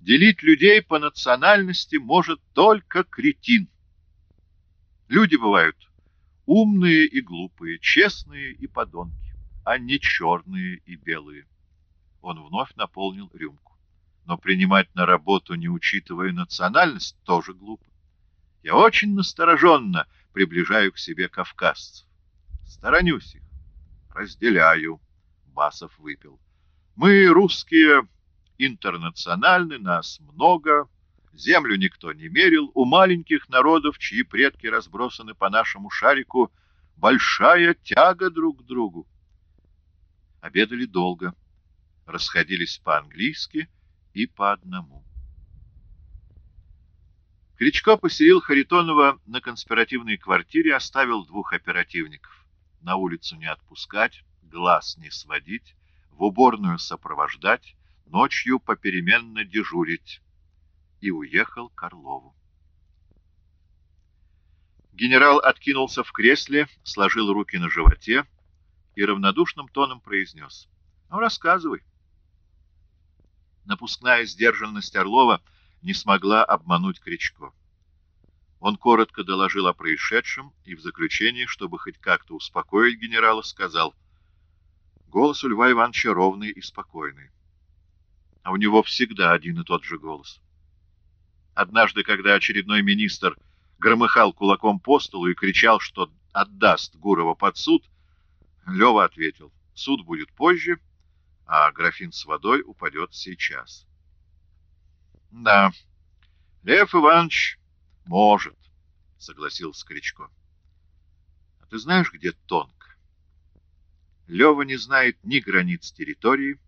Делить людей по национальности может только кретин. Люди бывают умные и глупые, честные и подонки, а не черные и белые. Он вновь наполнил рюмку. Но принимать на работу, не учитывая национальность, тоже глупо. Я очень настороженно приближаю к себе кавказцев. Сторонюсь их. Разделяю. Басов выпил. Мы, русские, интернациональны, нас много, землю никто не мерил, у маленьких народов, чьи предки разбросаны по нашему шарику, большая тяга друг к другу. Обедали долго, расходились по-английски и по одному. Кричко поселил Харитонова на конспиративной квартире, оставил двух оперативников. На улицу не отпускать, глаз не сводить, в уборную сопровождать, ночью попеременно дежурить. И уехал к Орлову. Генерал откинулся в кресле, сложил руки на животе и равнодушным тоном произнес. — Ну, рассказывай. Напускная сдержанность Орлова не смогла обмануть Кричко. Он коротко доложил о происшедшем и в заключении, чтобы хоть как-то успокоить генерала, сказал — Голос у Льва Ивановича ровный и спокойный. А у него всегда один и тот же голос. Однажды, когда очередной министр громыхал кулаком по столу и кричал, что отдаст Гурова под суд, Лева ответил, суд будет позже, а графин с водой упадет сейчас. Да, Лев Иванович может, согласился Кричко. А ты знаешь, где Тонк? Лева не знает ни границ территории,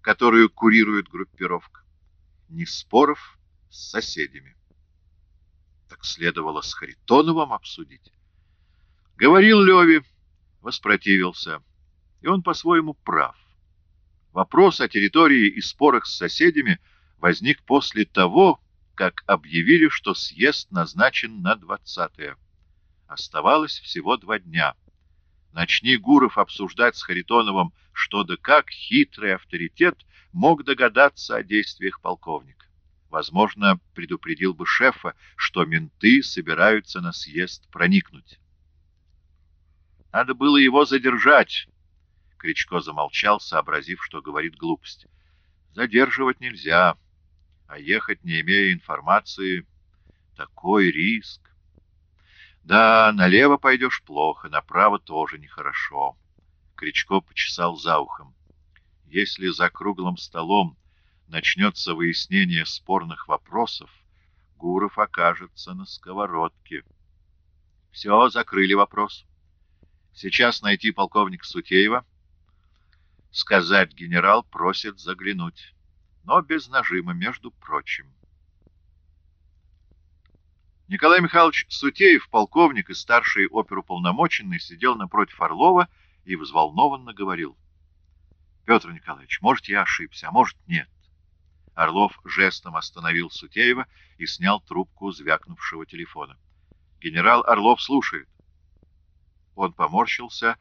которую курирует группировка, ни споров с соседями. Так следовало с Харитоновым обсудить. Говорил Леве, воспротивился, и он по-своему прав. Вопрос о территории и спорах с соседями возник после того, как объявили, что съезд назначен на 20-е. Оставалось всего два дня — Начни Гуров обсуждать с Харитоновым что да как, хитрый авторитет мог догадаться о действиях полковника. Возможно, предупредил бы шефа, что менты собираются на съезд проникнуть. Надо было его задержать. Кричко замолчал, сообразив, что говорит глупость. Задерживать нельзя, а ехать, не имея информации, такой риск. Да, налево пойдешь плохо, направо тоже нехорошо. Кричко почесал за ухом. Если за круглым столом начнется выяснение спорных вопросов, Гуров окажется на сковородке. Все, закрыли вопрос. Сейчас найти полковника Сутеева. Сказать генерал просит заглянуть, но без нажима, между прочим. Николай Михайлович Сутеев, полковник и старший оперуполномоченный, сидел напротив Орлова и взволнованно говорил. — Петр Николаевич, может, я ошибся, а может, нет. Орлов жестом остановил Сутеева и снял трубку звякнувшего телефона. Генерал Орлов слушает. Он поморщился,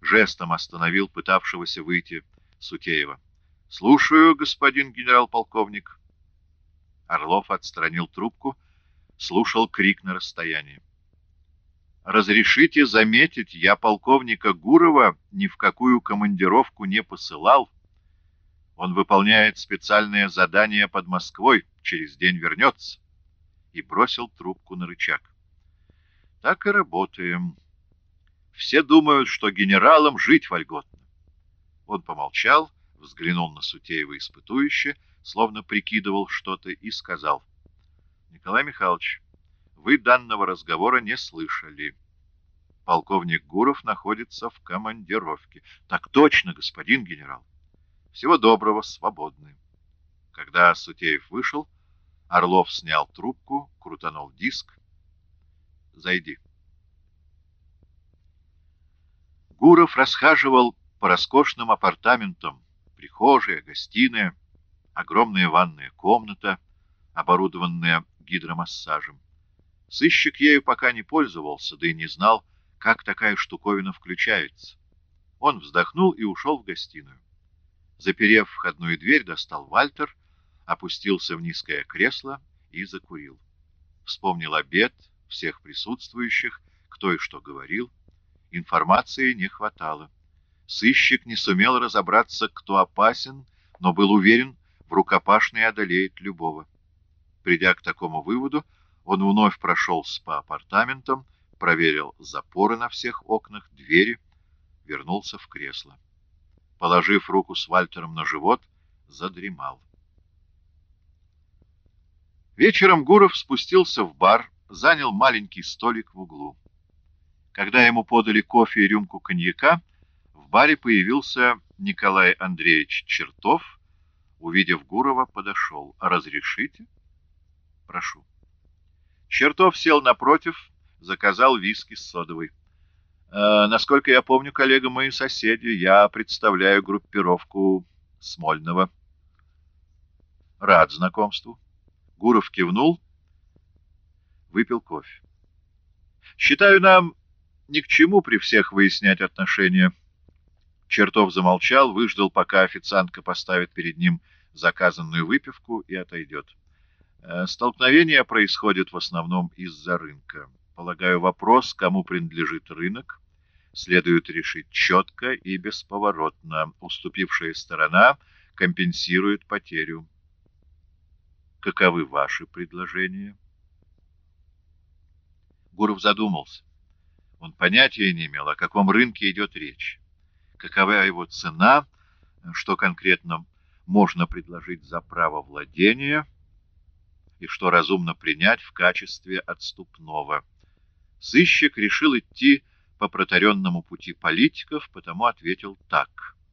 жестом остановил пытавшегося выйти Сутеева. — Слушаю, господин генерал-полковник. Орлов отстранил трубку слушал крик на расстоянии. «Разрешите заметить, я полковника Гурова ни в какую командировку не посылал. Он выполняет специальное задание под Москвой, через день вернется». И бросил трубку на рычаг. «Так и работаем. Все думают, что генералам жить вольготно». Он помолчал, взглянул на Сутеева испытующе, словно прикидывал что-то, и сказал — Николай Михайлович, вы данного разговора не слышали. Полковник Гуров находится в командировке. Так точно, господин генерал. Всего доброго, свободны. Когда Сутеев вышел, Орлов снял трубку, крутанул диск. Зайди. Гуров расхаживал по роскошным апартаментам. Прихожая, гостиная, огромная ванная комната, оборудованная гидромассажем. Сыщик ею пока не пользовался, да и не знал, как такая штуковина включается. Он вздохнул и ушел в гостиную. Заперев входную дверь, достал Вальтер, опустился в низкое кресло и закурил. Вспомнил обед всех присутствующих, кто и что говорил. Информации не хватало. Сыщик не сумел разобраться, кто опасен, но был уверен, в рукопашной одолеет любого. Придя к такому выводу, он вновь прошелся по апартаментам, проверил запоры на всех окнах, двери, вернулся в кресло. Положив руку с Вальтером на живот, задремал. Вечером Гуров спустился в бар, занял маленький столик в углу. Когда ему подали кофе и рюмку коньяка, в баре появился Николай Андреевич Чертов. Увидев Гурова, подошел. «Разрешите?» «Прошу». Чертов сел напротив, заказал виски с содовой. «Э, «Насколько я помню, коллега, мои соседи, я представляю группировку Смольного». «Рад знакомству». Гуров кивнул, выпил кофе. «Считаю, нам ни к чему при всех выяснять отношения». Чертов замолчал, выждал, пока официантка поставит перед ним заказанную выпивку и отойдет. Э, столкновения происходят в основном из-за рынка. Полагаю, вопрос, кому принадлежит рынок, следует решить четко и бесповоротно. Уступившая сторона компенсирует потерю. Каковы ваши предложения? Гуров задумался. Он понятия не имел, о каком рынке идет речь. Какова его цена, что конкретно можно предложить за право владения и что разумно принять в качестве отступного. Сыщик решил идти по протаренному пути политиков, потому ответил так —